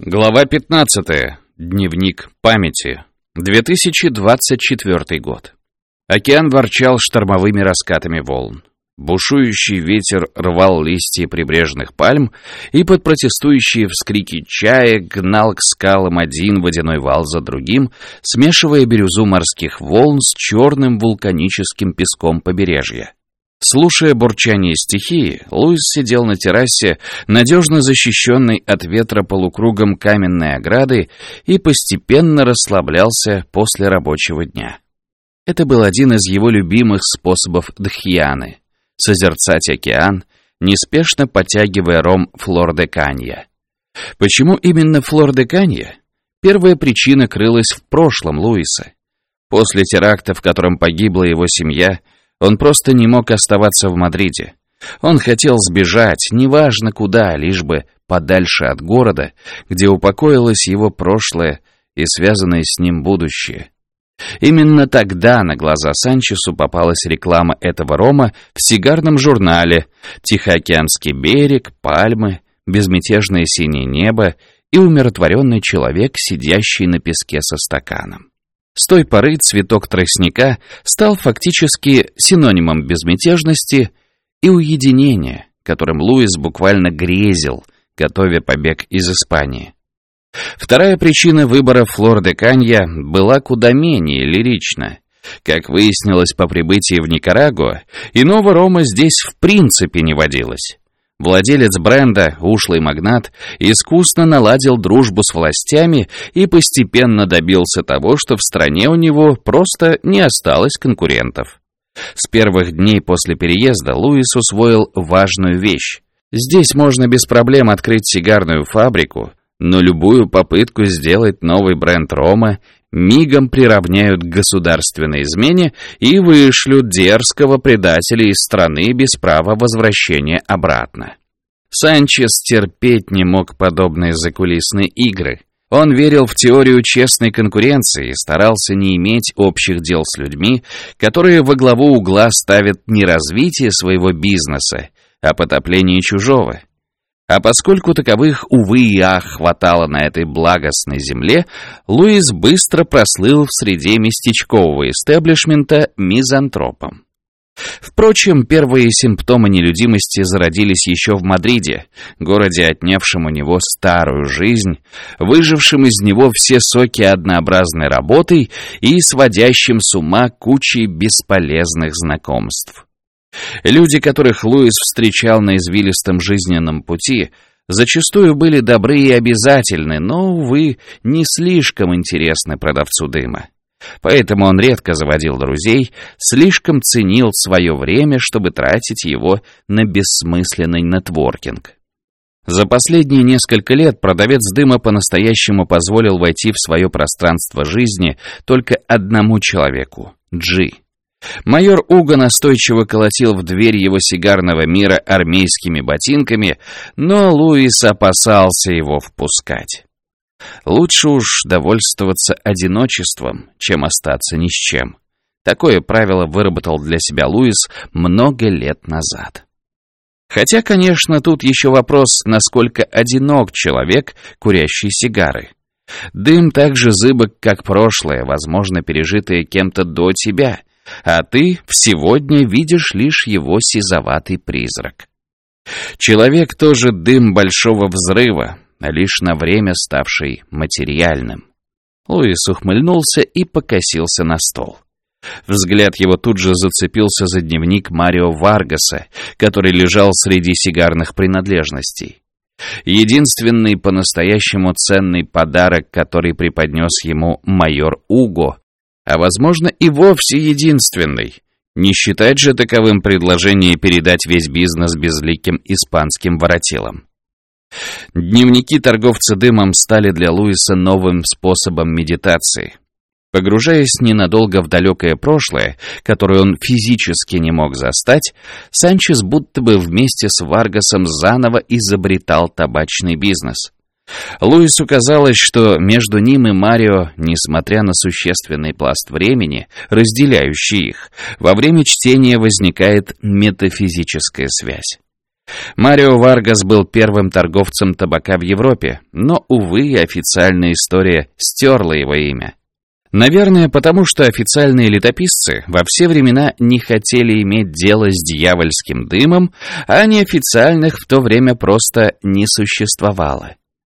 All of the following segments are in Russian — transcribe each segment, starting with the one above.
Глава 15. Дневник памяти. 2024 год. Океан ворчал штормовыми раскатами волн. Бушующий ветер рвал листья прибрежных пальм и под протестующие вскрики чая гнал к скалам один водяной вал за другим, смешивая бирюзу морских волн с черным вулканическим песком побережья. Слушая бурчание стихии, Луис сидел на террасе, надежно защищенной от ветра полукругом каменной ограды, и постепенно расслаблялся после рабочего дня. Это был один из его любимых способов дхьяны — созерцать океан, неспешно потягивая ром флор-де-канья. Почему именно флор-де-канья? Первая причина крылась в прошлом Луиса. После теракта, в котором погибла его семья — он просто не мог оставаться в Мадриде. Он хотел сбежать, неважно куда, лишь бы подальше от города, где упокоилось его прошлое и связанное с ним будущее. Именно тогда на глаза Санчесу попалась реклама этого рома в сигарном журнале «Тихоокеанский берег», «Пальмы», «Безмятежное синее небо» и умиротворенный человек, сидящий на песке со стаканом. С той поры цветок тростника стал фактически синонимом безмятежности и уединения, которым Луис буквально грезил, готовя побег из Испании. Вторая причина выбора Флор-де-Канья была куда менее лирична. Как выяснилось по прибытии в Никарагуа, иного рома здесь в принципе не водилось. Владелец бренда, ушлый магнат, искусно наладил дружбу с властями и постепенно добился того, что в стране у него просто не осталось конкурентов. С первых дней после переезда Луис усвоил важную вещь. Здесь можно без проблем открыть сигарную фабрику, но любую попытку сделать новый бренд рома мигом приравняют к государственной измене и вышлют дерзкого предателя из страны без права возвращения обратно. Санчес терпеть не мог подобные закулисные игры. Он верил в теорию честной конкуренции и старался не иметь общих дел с людьми, которые во главу угла ставят не развитие своего бизнеса, а потопление чужого. А поскольку таковых, увы и ах, хватало на этой благостной земле, Луис быстро прослыл в среде местечкового истеблишмента мизантропом. Впрочем, первые симптомы нелюдимости зародились еще в Мадриде, городе, отнявшем у него старую жизнь, выжившем из него все соки однообразной работой и сводящим с ума кучей бесполезных знакомств. Люди, которых Луис встречал на извилистом жизненном пути, зачастую были добры и обязательны, но, увы, не слишком интересны продавцу дыма. Поэтому он редко заводил друзей, слишком ценил свое время, чтобы тратить его на бессмысленный нетворкинг. За последние несколько лет продавец дыма по-настоящему позволил войти в свое пространство жизни только одному человеку — Джи. Майор Уго настойчиво колотил в дверь его сигарного мира армейскими ботинками, но Луис опасался его впускать. Лучше уж довольствоваться одиночеством, чем остаться ни с чем. Такое правило выработал для себя Луис много лет назад. Хотя, конечно, тут еще вопрос, насколько одинок человек, курящий сигары. Дым так же зыбок, как прошлое, возможно, пережитое кем-то до тебя — а ты сегодня видишь лишь его сизоватый призрак. Человек тоже дым большого взрыва, лишь на время ставший материальным. Луис ухмыльнулся и покосился на стол. Взгляд его тут же зацепился за дневник Марио Варгаса, который лежал среди сигарных принадлежностей. Единственный по-настоящему ценный подарок, который преподнес ему майор Уго, а возможно и вовсе единственный. Не считать же таковым предложение передать весь бизнес безликим испанским воротилам. Дневники торговца дымом стали для Луиса новым способом медитации. Погружаясь ненадолго в далекое прошлое, которое он физически не мог застать, Санчес будто бы вместе с Варгасом заново изобретал табачный бизнес. Луису казалось, что между ним и Марио, несмотря на существенный пласт времени, разделяющий их, во время чтения возникает метафизическая связь. Марио Варгас был первым торговцем табака в Европе, но, увы, официальная история стерла его имя. Наверное, потому что официальные летописцы во все времена не хотели иметь дело с дьявольским дымом, а неофициальных в то время просто не существовало.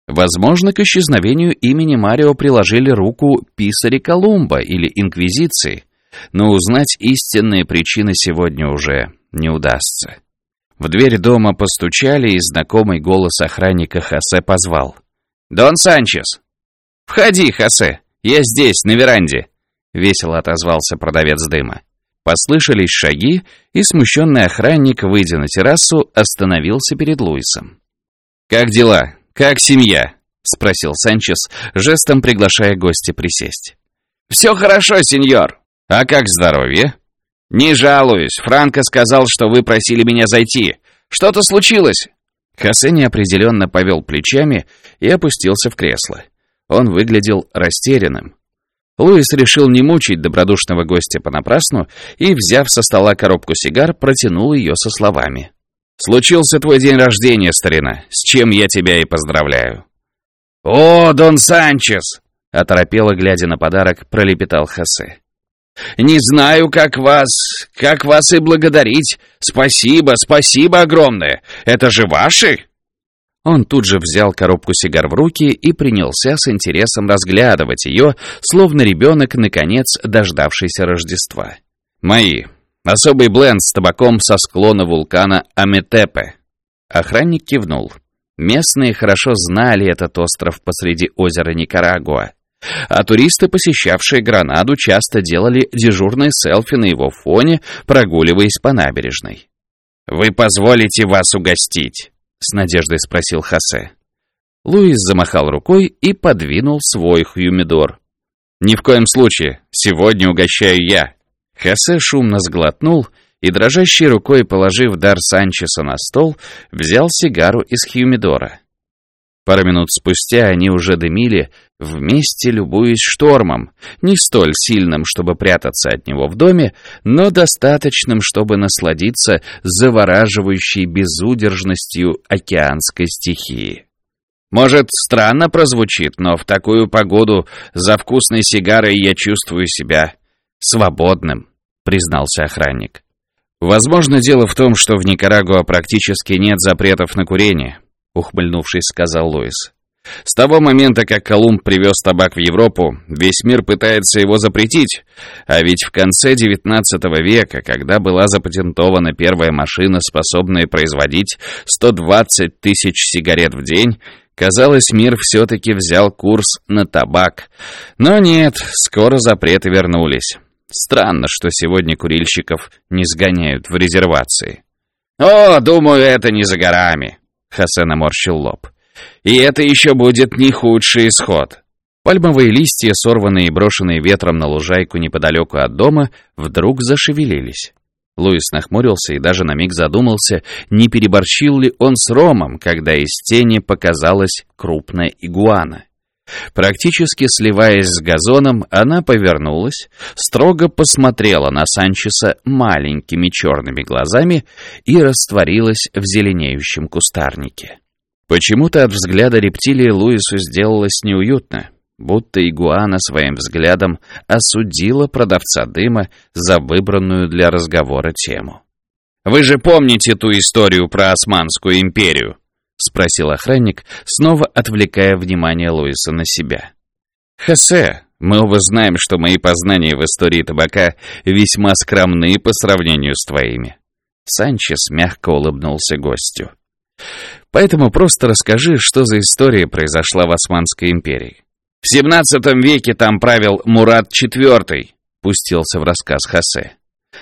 Возможно, к исчезновению имени Марио приложили руку писари Колумба или Инквизиции, но узнать истинные причины сегодня уже не удастся. В дверь дома постучали, и знакомый голос охранника Хосе позвал. «Дон Санчес!» «Входи, Хосе! Я здесь, на веранде!» Весело отозвался продавец дыма. Послышались шаги, и смущенный охранник, выйдя на террасу, остановился перед Луисом. «Как дела? Как семья?» — спросил Санчес, жестом приглашая гостя присесть. «Все хорошо, сеньор!» «А как здоровье?» «Не жалуюсь. Франко сказал, что вы просили меня зайти. Что-то случилось?» Хосе неопределенно повел плечами и опустился в кресло. Он выглядел растерянным. Луис решил не мучить добродушного гостя понапрасну и, взяв со стола коробку сигар, протянул ее со словами. «Случился твой день рождения, старина, с чем я тебя и поздравляю». «О, Дон Санчес!» — оторопело, глядя на подарок, пролепетал Хосе. Не знаю, как вас, как вас и благодарить. Спасибо, спасибо огромное. Это же ваши?» Он тут же взял коробку сигар в руки и принялся с интересом разглядывать ее, словно ребенок, наконец, дождавшийся Рождества. «Мои. Особый бленд с табаком со склона вулкана Аметепе». Охранник кивнул. Местные хорошо знали этот остров посреди озера Никарагуа. А туристы, посещавшие Гранаду, часто делали дежурные селфи на его фоне, прогуливаясь по набережной. «Вы позволите вас угостить?» — с надеждой спросил Хосе. Луис замахал рукой и подвинул свой хюмидор. «Ни в коем случае, сегодня угощаю я». Хосе шумно сглотнул и, дрожащей рукой положив дар Санчеса на стол, взял сигару из хюмидора. Пару минут спустя они уже дымили, вместе любуясь штормом, не столь сильным, чтобы прятаться от него в доме, но достаточным, чтобы насладиться завораживающей безудержностью океанской стихии. Может, странно прозвучит, но в такую погоду за вкусной сигарой я чувствую себя свободным, признался охранник. Возможно, дело в том, что в Никарагуа практически нет запретов на курение ухмыльнувшись, сказал Луис. С того момента, как Колумб привез табак в Европу, весь мир пытается его запретить, а ведь в конце XIX века, когда была запатентована первая машина, способная производить 120 тысяч сигарет в день, казалось, мир все-таки взял курс на табак. Но нет, скоро запреты вернулись. Странно, что сегодня курильщиков не сгоняют в резервации. «О, думаю, это не за горами», Хосе наморщил лоб. «И это еще будет не худший исход». Пальмовые листья, сорванные и брошенные ветром на лужайку неподалеку от дома, вдруг зашевелились. Луис нахмурился и даже на миг задумался, не переборщил ли он с ромом, когда из тени показалась крупная игуана. Практически сливаясь с газоном, она повернулась, строго посмотрела на Санчеса маленькими черными глазами и растворилась в зеленеющем кустарнике. Почему-то от взгляда рептилии Луису сделалось неуютно, будто игуана своим взглядом осудила продавца дыма за выбранную для разговора тему. «Вы же помните ту историю про Османскую империю?» — спросил охранник, снова отвлекая внимание Луиса на себя. «Хосе, мы оба знаем, что мои познания в истории табака весьма скромны по сравнению с твоими». Санчес мягко улыбнулся гостю. «Поэтому просто расскажи, что за история произошла в Османской империи». «В XVII веке там правил Мурат IV», — пустился в рассказ Хосе.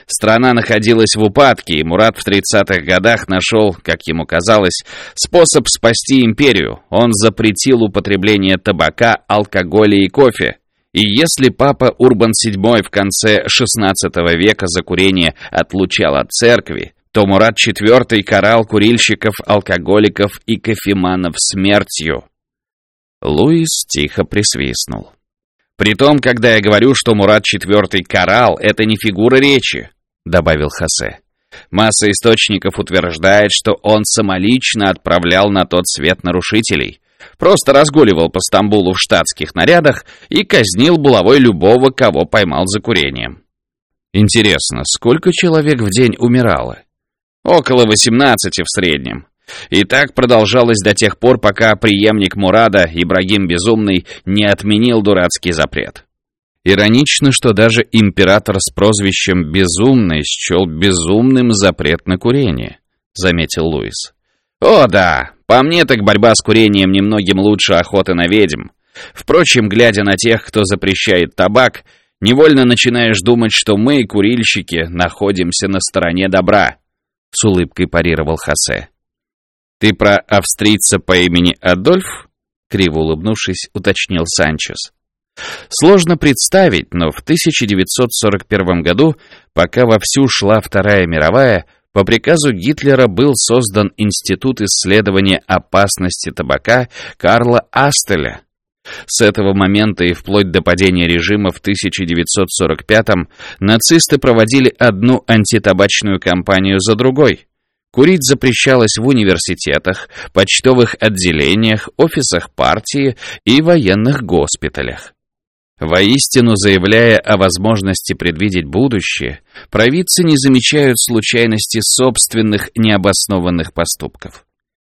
Страна находилась в упадке, и Мурат в 30-х годах нашел, как ему казалось, способ спасти империю. Он запретил употребление табака, алкоголя и кофе. И если папа Урбан VII в конце XVI века за курение отлучал от церкви, то Мурат IV карал курильщиков, алкоголиков и кофеманов смертью. Луис тихо присвистнул. Притом, когда я говорю, что Мурат IV карал, это не фигура речи добавил Хосе. Масса источников утверждает, что он самолично отправлял на тот свет нарушителей. Просто разгуливал по Стамбулу в штатских нарядах и казнил булавой любого, кого поймал за курением. Интересно, сколько человек в день умирало? Около 18 в среднем. И так продолжалось до тех пор, пока преемник Мурада, Ибрагим Безумный, не отменил дурацкий запрет. Иронично, что даже император с прозвищем «Безумный» счел безумным запрет на курение, заметил Луис. О да, по мне так борьба с курением немногим лучше охоты на ведьм. Впрочем, глядя на тех, кто запрещает табак, невольно начинаешь думать, что мы, курильщики, находимся на стороне добра, с улыбкой парировал Хосе. Ты про австрийца по имени Адольф? Криво улыбнувшись, уточнил Санчес. Сложно представить, но в 1941 году, пока вовсю шла Вторая мировая, по приказу Гитлера был создан Институт исследования опасности табака Карла Астеля. С этого момента и вплоть до падения режима в 1945-м нацисты проводили одну антитабачную кампанию за другой. Курить запрещалось в университетах, почтовых отделениях, офисах партии и военных госпиталях. Воистину, заявляя о возможности предвидеть будущее, провидцы не замечают случайности собственных необоснованных поступков.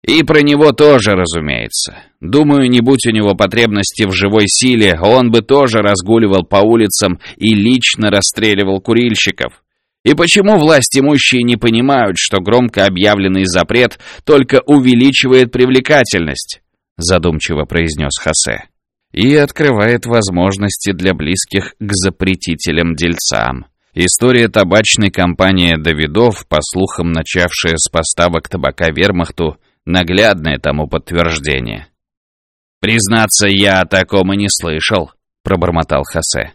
И про него тоже, разумеется. Думаю, не будь у него потребности в живой силе, он бы тоже разгуливал по улицам и лично расстреливал курильщиков. И почему власть имущие не понимают, что громко объявленный запрет только увеличивает привлекательность? Задумчиво произнес Хосе и открывает возможности для близких к запретителям-дельцам. История табачной компании «Давидов», по слухам начавшая с поставок табака вермахту, наглядное тому подтверждение. «Признаться, я о таком и не слышал», — пробормотал Хосе.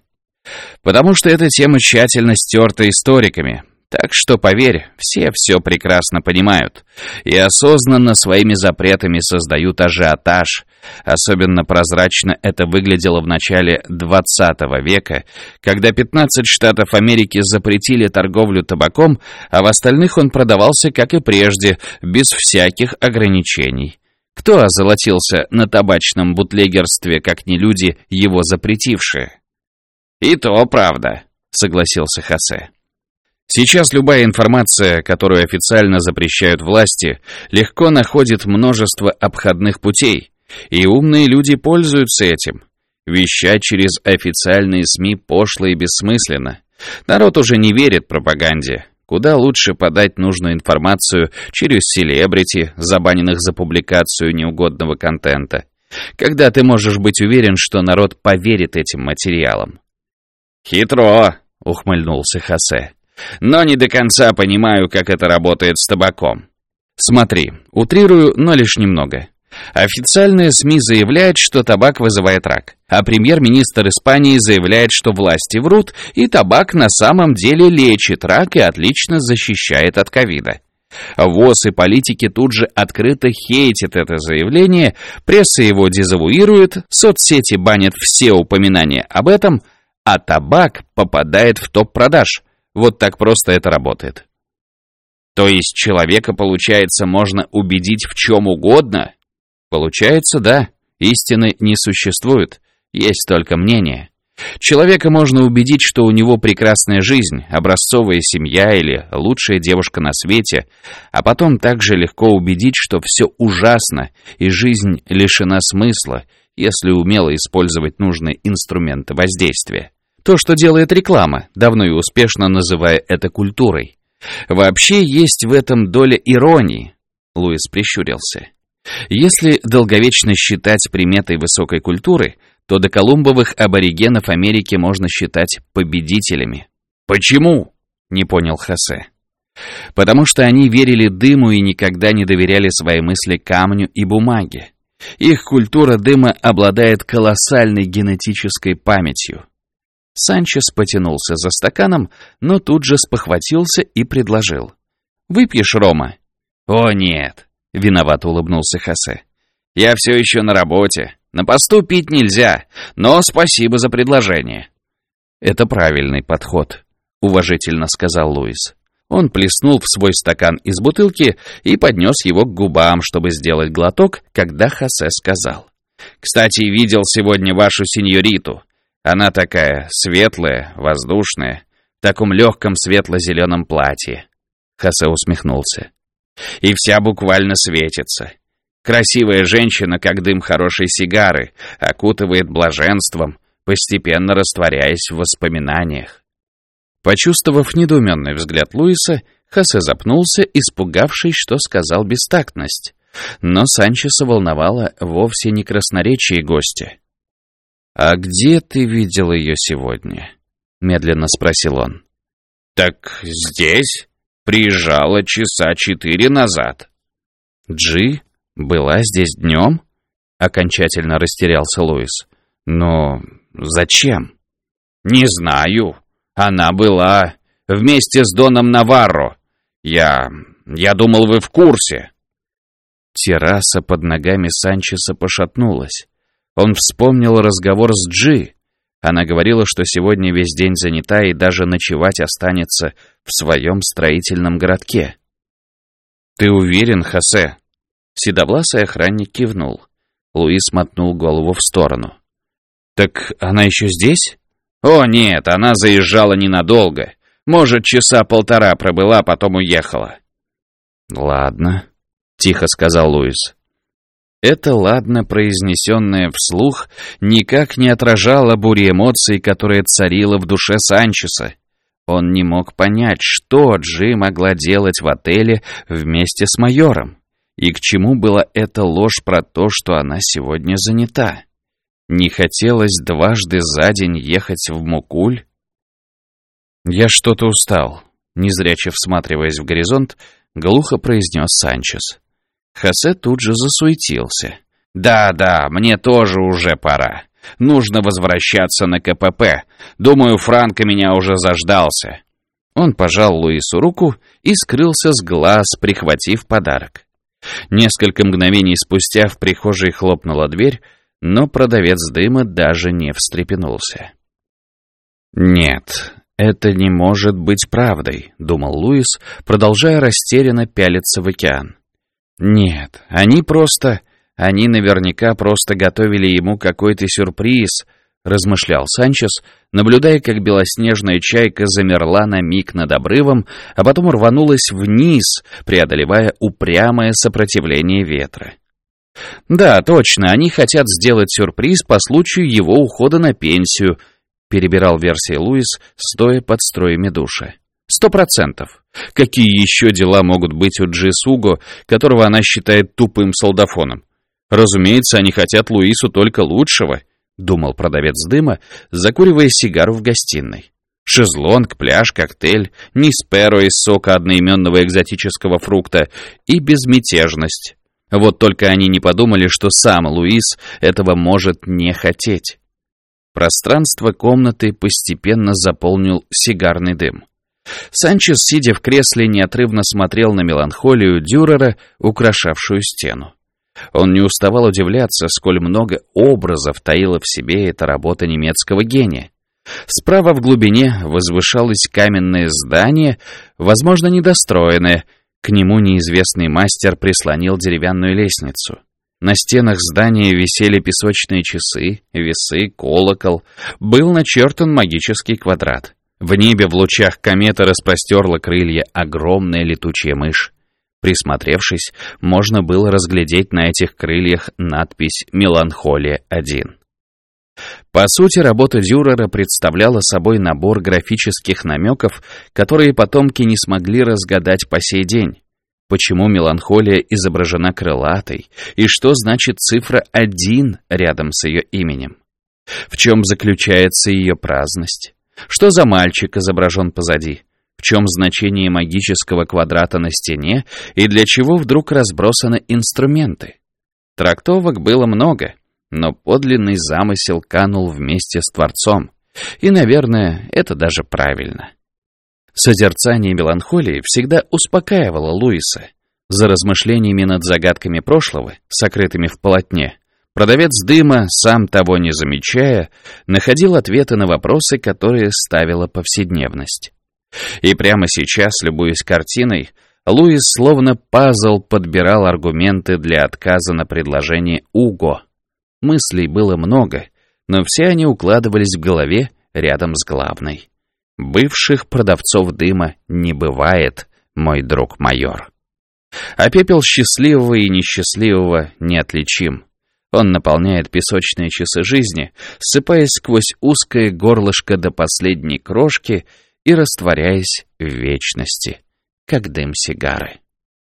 «Потому что эта тема тщательно стерта историками, так что, поверь, все все прекрасно понимают и осознанно своими запретами создают ажиотаж. Особенно прозрачно это выглядело в начале 20 века, когда 15 штатов Америки запретили торговлю табаком, а в остальных он продавался, как и прежде, без всяких ограничений. Кто озолотился на табачном бутлегерстве, как не люди, его запретившие? «И то правда», — согласился Хосе. Сейчас любая информация, которую официально запрещают власти, легко находит множество обходных путей, и умные люди пользуются этим. Вещать через официальные СМИ пошло и бессмысленно. Народ уже не верит пропаганде. Куда лучше подать нужную информацию через селебрити, забаненных за публикацию неугодного контента. Когда ты можешь быть уверен, что народ поверит этим материалам? «Хитро!» — ухмыльнулся Хосе. Но не до конца понимаю, как это работает с табаком. Смотри, утрирую, но лишь немного. Официальные СМИ заявляют, что табак вызывает рак, а премьер-министр Испании заявляет, что власти врут, и табак на самом деле лечит рак и отлично защищает от ковида. ВОЗ и политики тут же открыто хейтят это заявление, пресса его дезавуирует, соцсети банят все упоминания об этом, а табак попадает в топ продаж – вот так просто это работает. То есть человека, получается, можно убедить в чем угодно? Получается, да. Истины не существует. Есть только мнение. Человека можно убедить, что у него прекрасная жизнь, образцовая семья или лучшая девушка на свете, а потом также легко убедить, что все ужасно и жизнь лишена смысла, если умело использовать нужные инструменты воздействия. То, что делает реклама, давно и успешно называя это культурой. Вообще есть в этом доля иронии. Луис прищурился. Если долговечно считать приметой высокой культуры, то до колумбовых аборигенов Америки можно считать победителями. «Почему?» — не понял Хосе. «Потому что они верили дыму и никогда не доверяли свои мысли камню и бумаге. Их культура дыма обладает колоссальной генетической памятью. Санчес потянулся за стаканом, но тут же спохватился и предложил. «Выпьешь, Рома?» «О, нет!» — виновато улыбнулся Хосе. «Я все еще на работе. На посту пить нельзя, но спасибо за предложение». «Это правильный подход», — уважительно сказал Луис. Он плеснул в свой стакан из бутылки и поднес его к губам, чтобы сделать глоток, когда Хосе сказал. «Кстати, видел сегодня вашу сеньориту. Она такая светлая, воздушная, в таком легком светло-зеленом платье». Хосе усмехнулся. «И вся буквально светится. Красивая женщина, как дым хорошей сигары, окутывает блаженством, постепенно растворяясь в воспоминаниях. Почувствовав недоуменный взгляд Луиса, Хосе запнулся, испугавшись, что сказал бестактность. Но Санчеса волновало вовсе не красноречие гостя. «А где ты видел ее сегодня?» — медленно спросил он. «Так здесь. Приезжала часа четыре назад». «Джи была здесь днем?» — окончательно растерялся Луис. «Но зачем?» «Не знаю. Она была вместе с Доном Наварро. Я... я думал, вы в курсе». Терраса под ногами Санчеса пошатнулась. Он вспомнил разговор с Джи. Она говорила, что сегодня весь день занята и даже ночевать останется в своем строительном городке. «Ты уверен, Хосе?» Седовласый охранник кивнул. Луис мотнул голову в сторону. «Так она еще здесь?» «О, нет, она заезжала ненадолго. Может, часа полтора пробыла, потом уехала». «Ладно», — тихо сказал Луис. Это «ладно», произнесенное вслух, никак не отражало бури эмоций, которая царила в душе Санчеса. Он не мог понять, что Джи могла делать в отеле вместе с майором, и к чему была эта ложь про то, что она сегодня занята. Не хотелось дважды за день ехать в Мукуль? «Я что-то устал», — незряче всматриваясь в горизонт, глухо произнес Санчес. Хосе тут же засуетился. «Да-да, мне тоже уже пора. Нужно возвращаться на КПП. Думаю, Франко меня уже заждался». Он пожал Луису руку и скрылся с глаз, прихватив подарок. Несколько мгновений спустя в прихожей хлопнула дверь, но продавец дыма даже не встрепенулся. «Нет, это не может быть правдой», — думал Луис, продолжая растерянно пялиться в океан. «Нет, они просто... Они наверняка просто готовили ему какой-то сюрприз», — размышлял Санчес, наблюдая, как белоснежная чайка замерла на миг над обрывом, а потом рванулась вниз, преодолевая упрямое сопротивление ветра. «Да, точно, они хотят сделать сюрприз по случаю его ухода на пенсию», перебирал версии Луис, стоя под строями душа. «Сто процентов. Какие еще дела могут быть у Джисуго, которого она считает тупым солдафоном? Разумеется, они хотят Луису только лучшего», думал продавец дыма, закуривая сигару в гостиной. Шезлонг, пляж, коктейль, нисперо из сока одноименного экзотического фрукта и безмятежность. Вот только они не подумали, что сам Луис этого может не хотеть. Пространство комнаты постепенно заполнил сигарный дым. Санчес, сидя в кресле, неотрывно смотрел на меланхолию Дюрера, украшавшую стену. Он не уставал удивляться, сколь много образов таила в себе эта работа немецкого гения. Справа в глубине возвышалось каменное здание, возможно, недостроенное, к нему неизвестный мастер прислонил деревянную лестницу. На стенах здания висели песочные часы, весы, колокол. Был начертан магический квадрат. В небе в лучах кометы распростерла крылья огромная летучая мышь. Присмотревшись, можно было разглядеть на этих крыльях надпись «Меланхолия-1». По сути, работа Дюрера представляла собой набор графических намеков, которые потомки не смогли разгадать по сей день. Почему меланхолия изображена крылатой, и что значит цифра 1 рядом с ее именем? В чем заключается ее праздность? Что за мальчик изображен позади? В чем значение магического квадрата на стене и для чего вдруг разбросаны инструменты? Трактовок было много — но подлинный замысел канул вместе с Творцом. И, наверное, это даже правильно. Созерцание меланхолии всегда успокаивало Луиса. За размышлениями над загадками прошлого, сокрытыми в полотне, продавец дыма, сам того не замечая, находил ответы на вопросы, которые ставила повседневность. И прямо сейчас, любуясь картиной, Луис словно пазл подбирал аргументы для отказа на предложение Уго. Мыслей было много, но все они укладывались в голове рядом с главной. Бывших продавцов дыма не бывает, мой друг майор. А пепел счастливого и несчастливого неотличим. Он наполняет песочные часы жизни, ссыпаясь сквозь узкое горлышко до последней крошки и растворяясь в вечности, как дым сигары.